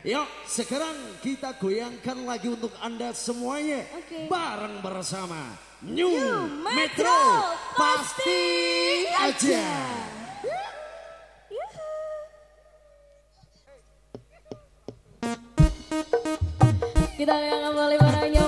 Yuk, sekarang kita goyangkan lagi untuk Anda semuanya. Okay. Bareng bersama New, New Metro, Metro, Pasti Aja. Kita akan kembali menanya